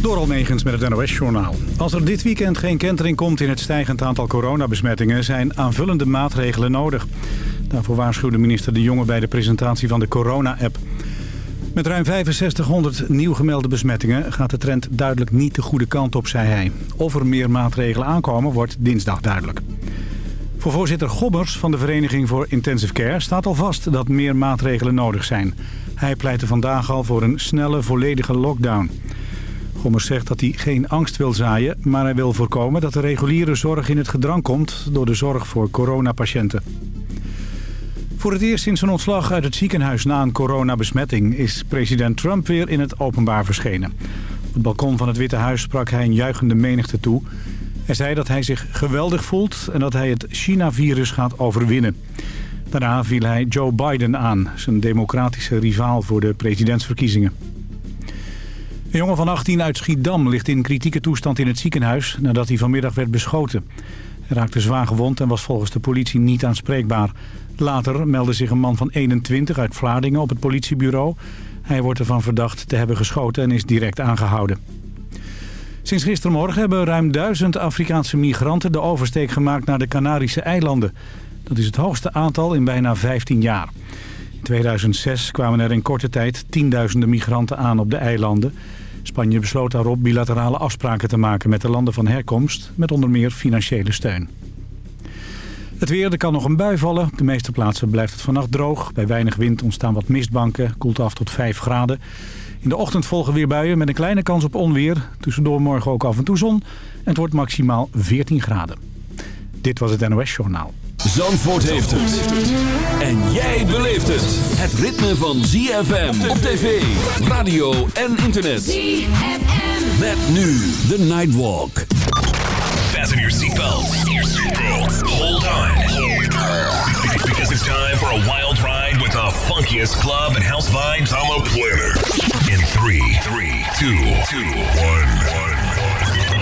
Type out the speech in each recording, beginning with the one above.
Door Almegens met het NOS-journaal. Als er dit weekend geen kentering komt in het stijgend aantal coronabesmettingen... zijn aanvullende maatregelen nodig. Daarvoor waarschuwde minister De Jonge bij de presentatie van de corona-app. Met ruim 6500 nieuw gemelde besmettingen gaat de trend duidelijk niet de goede kant op, zei hij. Of er meer maatregelen aankomen, wordt dinsdag duidelijk. Voor voorzitter Gobbers van de Vereniging voor Intensive Care staat al vast dat meer maatregelen nodig zijn. Hij pleitte vandaag al voor een snelle, volledige lockdown. Gommers zegt dat hij geen angst wil zaaien, maar hij wil voorkomen dat de reguliere zorg in het gedrang komt door de zorg voor coronapatiënten. Voor het eerst sinds zijn ontslag uit het ziekenhuis na een coronabesmetting is president Trump weer in het openbaar verschenen. Op het balkon van het Witte Huis sprak hij een juichende menigte toe. Hij zei dat hij zich geweldig voelt en dat hij het China-virus gaat overwinnen. Daarna viel hij Joe Biden aan, zijn democratische rivaal voor de presidentsverkiezingen. Een jongen van 18 uit Schiedam ligt in kritieke toestand in het ziekenhuis nadat hij vanmiddag werd beschoten. Hij raakte zwaar gewond en was volgens de politie niet aanspreekbaar. Later meldde zich een man van 21 uit Vlaardingen op het politiebureau. Hij wordt ervan verdacht te hebben geschoten en is direct aangehouden. Sinds gistermorgen hebben ruim duizend Afrikaanse migranten de oversteek gemaakt naar de Canarische eilanden. Dat is het hoogste aantal in bijna 15 jaar. In 2006 kwamen er in korte tijd tienduizenden migranten aan op de eilanden. Spanje besloot daarop bilaterale afspraken te maken met de landen van herkomst... met onder meer financiële steun. Het weer, er kan nog een bui vallen. Op de meeste plaatsen blijft het vannacht droog. Bij weinig wind ontstaan wat mistbanken, koelt af tot 5 graden. In de ochtend volgen weer buien met een kleine kans op onweer. Tussendoor morgen ook af en toe zon. En het wordt maximaal 14 graden. Dit was het NOS Journaal. Zandvoort heeft het. En jij beleeft het. Het ritme van ZFM op tv, radio en internet. ZFM. Met nu de Nightwalk. Fasten your seatbelts. Hold on. Because it's time for a wild ride with the funkiest club and house vibes. I'm a planner. In three, three, two, two, one, one.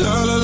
la la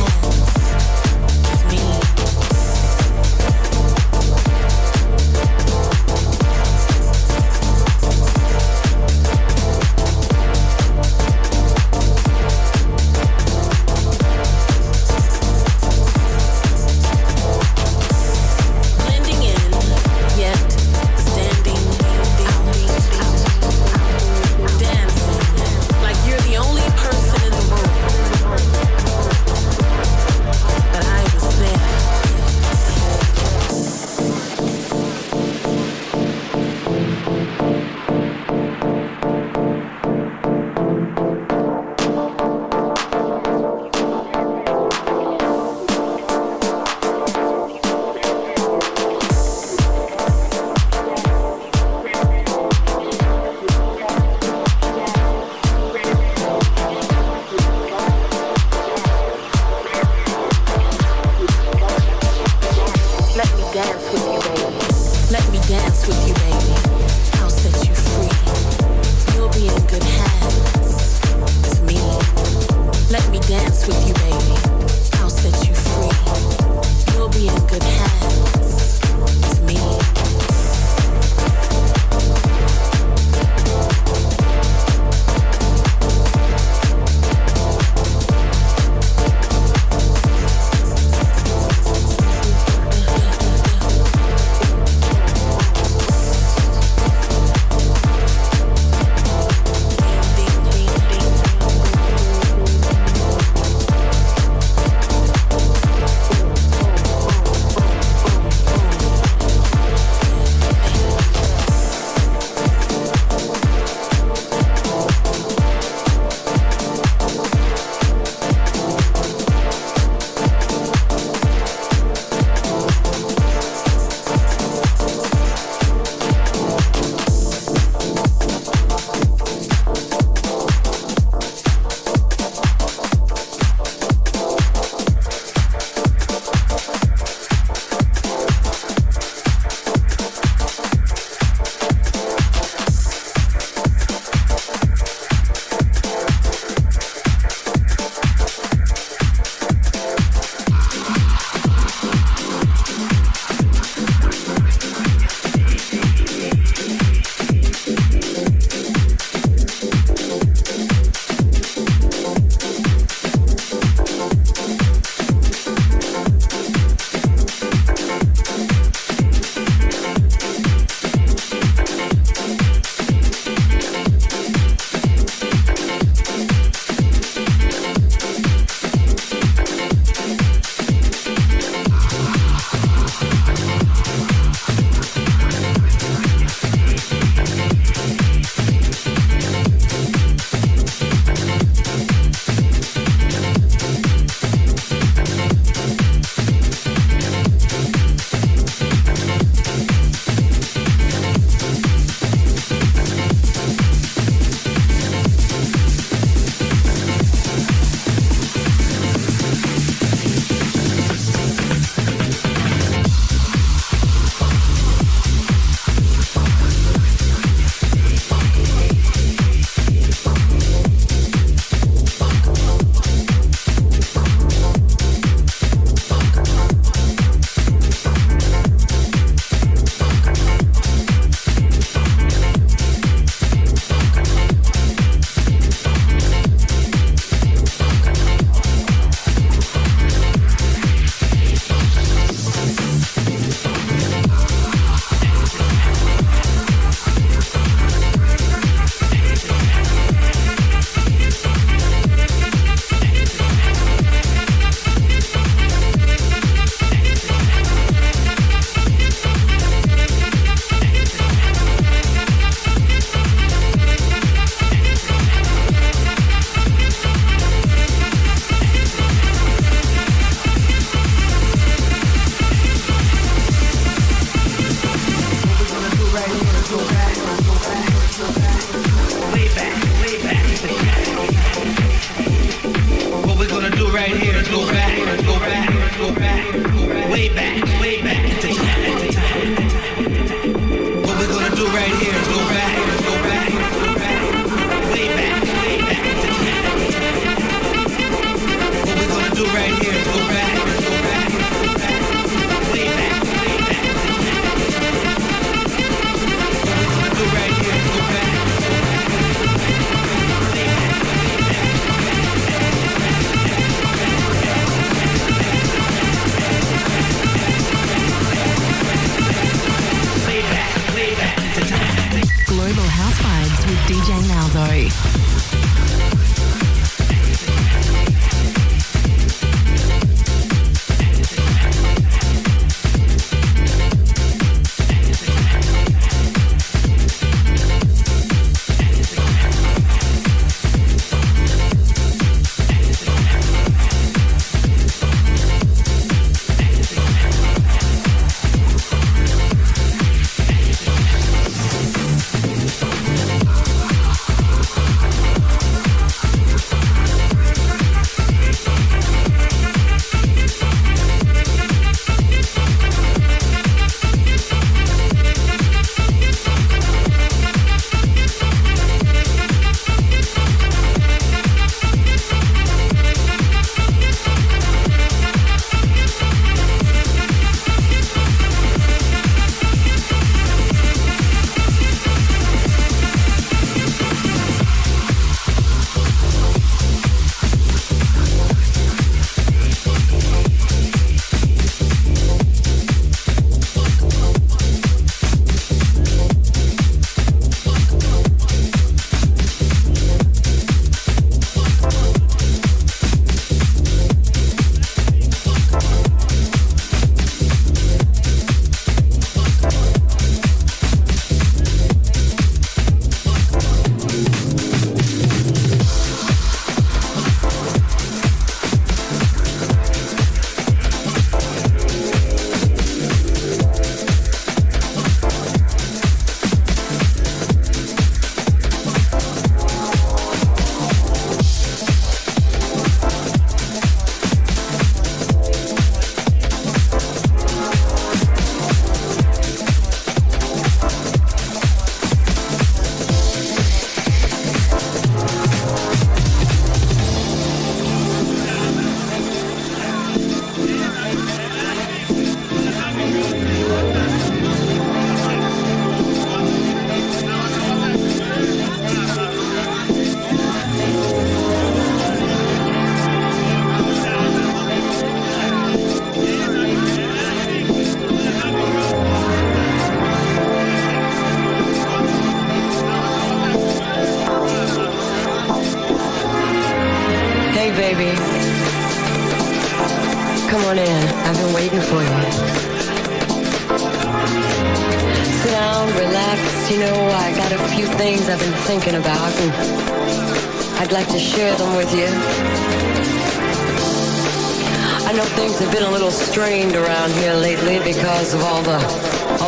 Ronaldo.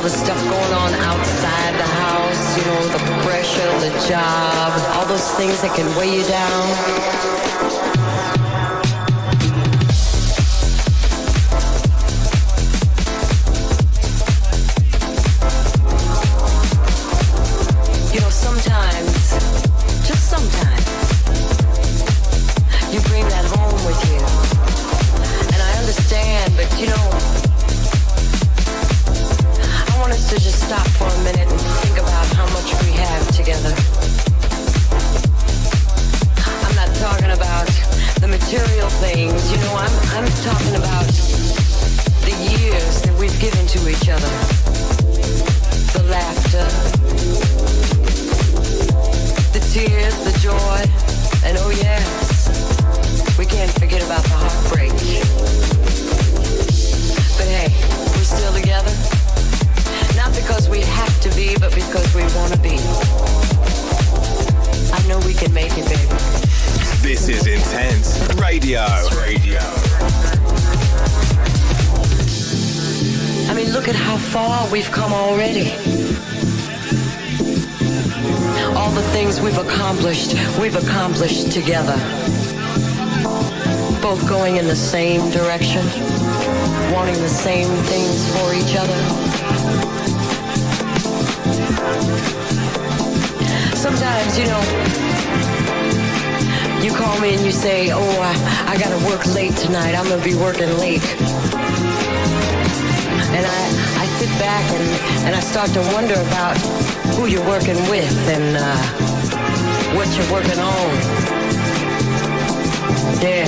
All the stuff going on outside the house, you know, the pressure, the job, all those things that can weigh you down. And oh yes, we can't forget about the heartbreak. But hey, we're still together. Not because we have to be, but because we want to be. I know we can make it, baby. This is Intense Radio. Radio. I mean, look at how far we've come already. All the things we've accomplished, we've accomplished together. Both going in the same direction, wanting the same things for each other. Sometimes, you know, you call me and you say, oh, I, I gotta work late tonight. I'm gonna be working late. And I, I sit back and, and I start to wonder about who you're working with and uh, what you're working on. Yeah.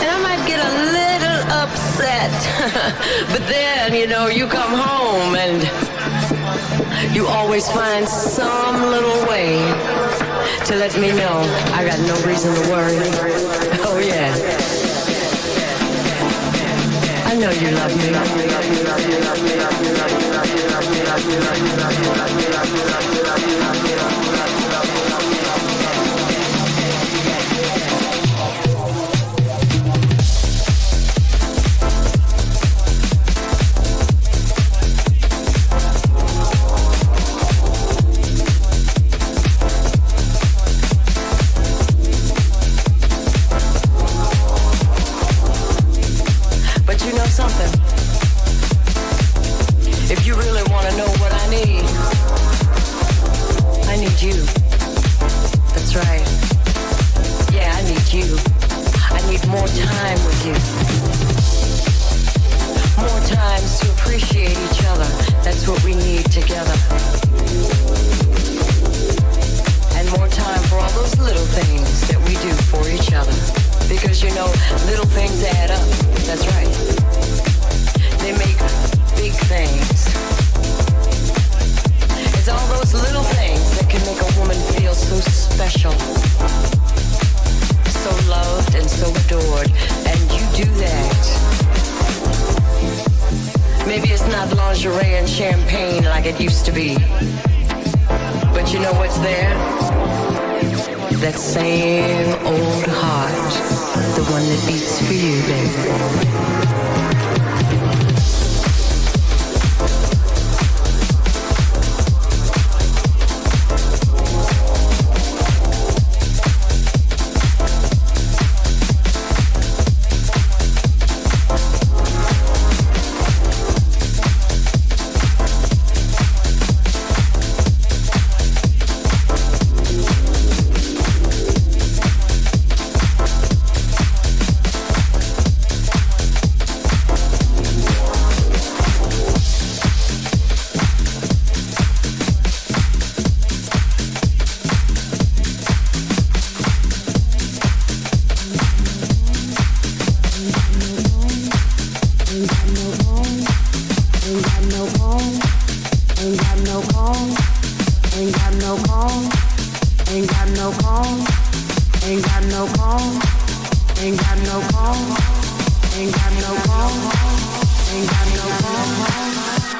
And I might get a little upset, but then, you know, you come home and you always find some little way to let me know I got no reason to worry. Oh, yeah know you love me. Love me, love me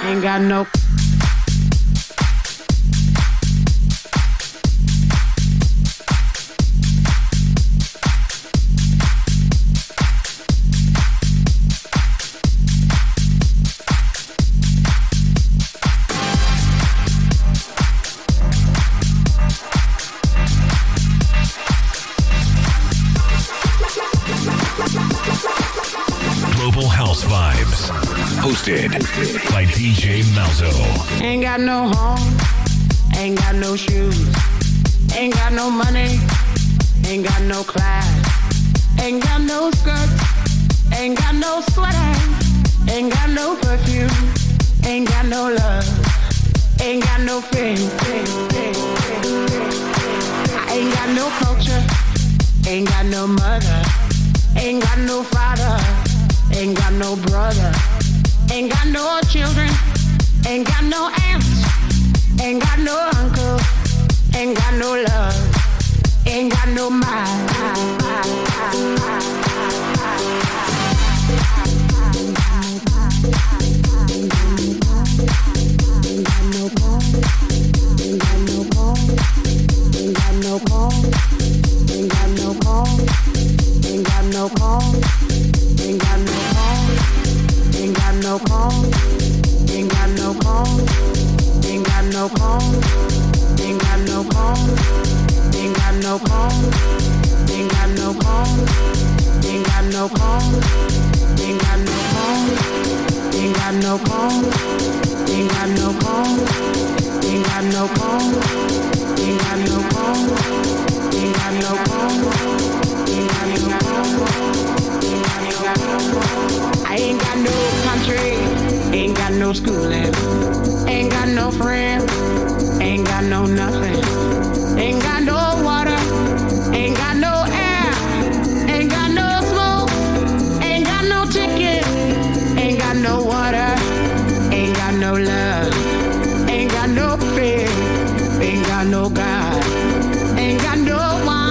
ain't got no ain't got no. I ain't got no country, ain't got no schooling, ain't got no friends, ain't got no nothing, ain't got no no love, ain't got no faith, ain't got no God, ain't got no one.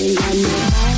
Ain't got no home.